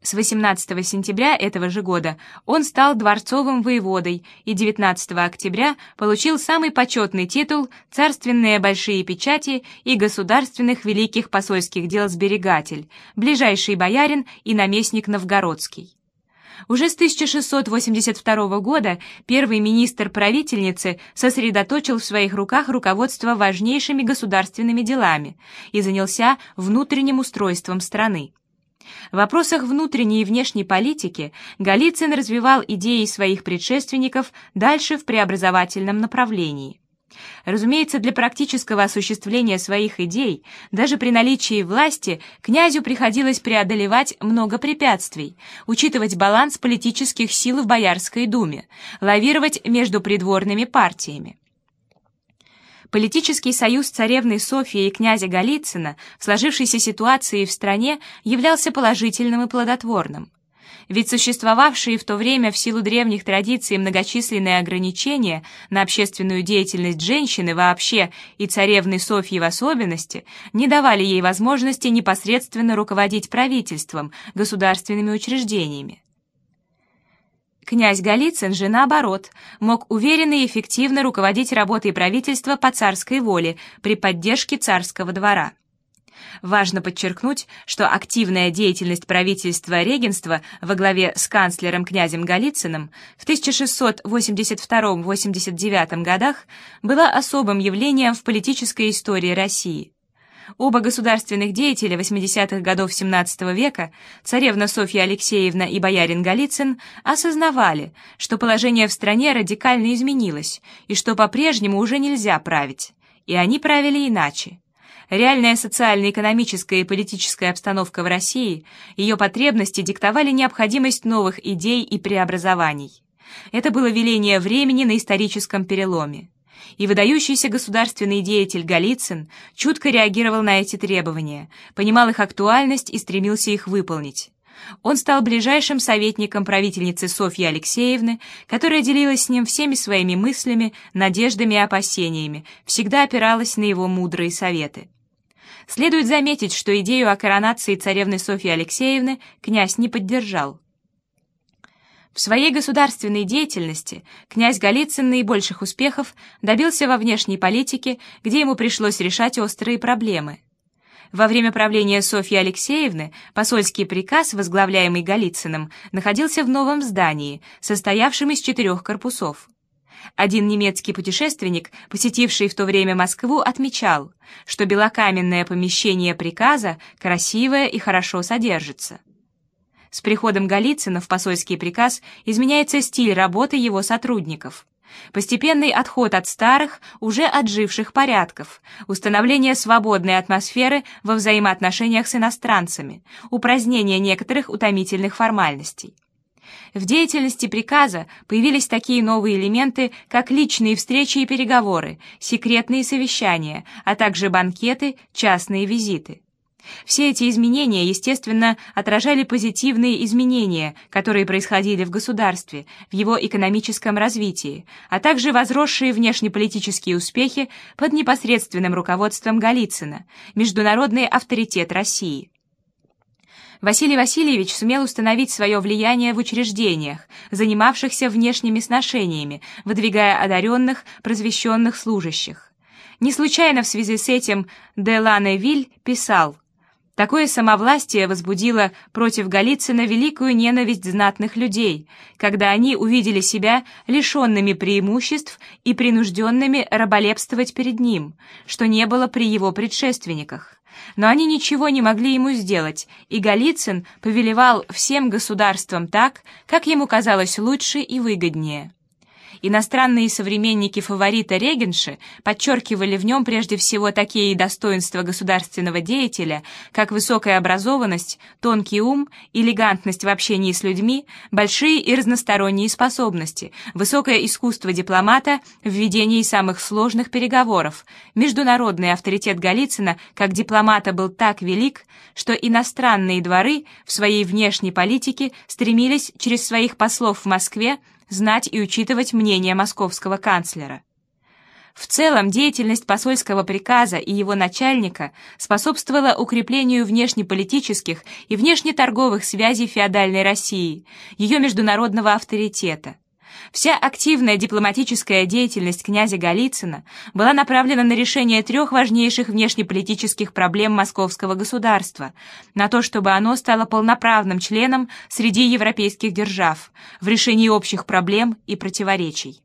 С 18 сентября этого же года он стал дворцовым воеводой и 19 октября получил самый почетный титул «Царственные большие печати» и «Государственных великих посольских дел сберегатель», ближайший боярин и наместник новгородский. Уже с 1682 года первый министр правительницы сосредоточил в своих руках руководство важнейшими государственными делами и занялся внутренним устройством страны. В вопросах внутренней и внешней политики Голицын развивал идеи своих предшественников дальше в преобразовательном направлении. Разумеется, для практического осуществления своих идей, даже при наличии власти, князю приходилось преодолевать много препятствий, учитывать баланс политических сил в Боярской думе, лавировать между придворными партиями. Политический союз царевны Софьи и князя Голицына в сложившейся ситуации в стране являлся положительным и плодотворным. Ведь существовавшие в то время в силу древних традиций многочисленные ограничения на общественную деятельность женщины вообще и царевны Софьи в особенности не давали ей возможности непосредственно руководить правительством, государственными учреждениями. Князь Голицын же, наоборот, мог уверенно и эффективно руководить работой правительства по царской воле при поддержке царского двора. Важно подчеркнуть, что активная деятельность правительства регенства во главе с канцлером князем Голицыным в 1682-89 годах была особым явлением в политической истории России. Оба государственных деятеля 80-х годов XVII века, царевна Софья Алексеевна и боярин Голицын, осознавали, что положение в стране радикально изменилось и что по-прежнему уже нельзя править, и они правили иначе. Реальная социально-экономическая и политическая обстановка в России, ее потребности диктовали необходимость новых идей и преобразований. Это было веление времени на историческом переломе. И выдающийся государственный деятель Голицын чутко реагировал на эти требования, понимал их актуальность и стремился их выполнить. Он стал ближайшим советником правительницы Софьи Алексеевны, которая делилась с ним всеми своими мыслями, надеждами и опасениями, всегда опиралась на его мудрые советы. Следует заметить, что идею о коронации царевны Софьи Алексеевны князь не поддержал. В своей государственной деятельности князь Голицын наибольших успехов добился во внешней политике, где ему пришлось решать острые проблемы. Во время правления Софьи Алексеевны посольский приказ, возглавляемый Голицыным, находился в новом здании, состоявшем из четырех корпусов. Один немецкий путешественник, посетивший в то время Москву, отмечал, что белокаменное помещение приказа красивое и хорошо содержится. С приходом Голицына в посольский приказ изменяется стиль работы его сотрудников. Постепенный отход от старых, уже отживших порядков, установление свободной атмосферы во взаимоотношениях с иностранцами, упразднение некоторых утомительных формальностей. В деятельности приказа появились такие новые элементы, как личные встречи и переговоры, секретные совещания, а также банкеты, частные визиты. Все эти изменения, естественно, отражали позитивные изменения, которые происходили в государстве, в его экономическом развитии, а также возросшие внешнеполитические успехи под непосредственным руководством Голицына, международный авторитет России. Василий Васильевич сумел установить свое влияние в учреждениях, занимавшихся внешними сношениями, выдвигая одаренных, просвещенных служащих. Не случайно в связи с этим де Ланевиль писал Такое самовластие возбудило против Голицына великую ненависть знатных людей, когда они увидели себя лишенными преимуществ и принужденными раболепствовать перед ним, что не было при его предшественниках. Но они ничего не могли ему сделать, и Голицын повелевал всем государствам так, как ему казалось лучше и выгоднее. Иностранные современники фаворита Регенши подчеркивали в нем прежде всего такие достоинства государственного деятеля, как высокая образованность, тонкий ум, элегантность в общении с людьми, большие и разносторонние способности, высокое искусство дипломата в ведении самых сложных переговоров. Международный авторитет Голицына как дипломата был так велик, что иностранные дворы в своей внешней политике стремились через своих послов в Москве знать и учитывать мнение московского канцлера. В целом, деятельность посольского приказа и его начальника способствовала укреплению внешнеполитических и внешнеторговых связей феодальной России, ее международного авторитета. Вся активная дипломатическая деятельность князя Голицына была направлена на решение трех важнейших внешнеполитических проблем московского государства, на то, чтобы оно стало полноправным членом среди европейских держав в решении общих проблем и противоречий.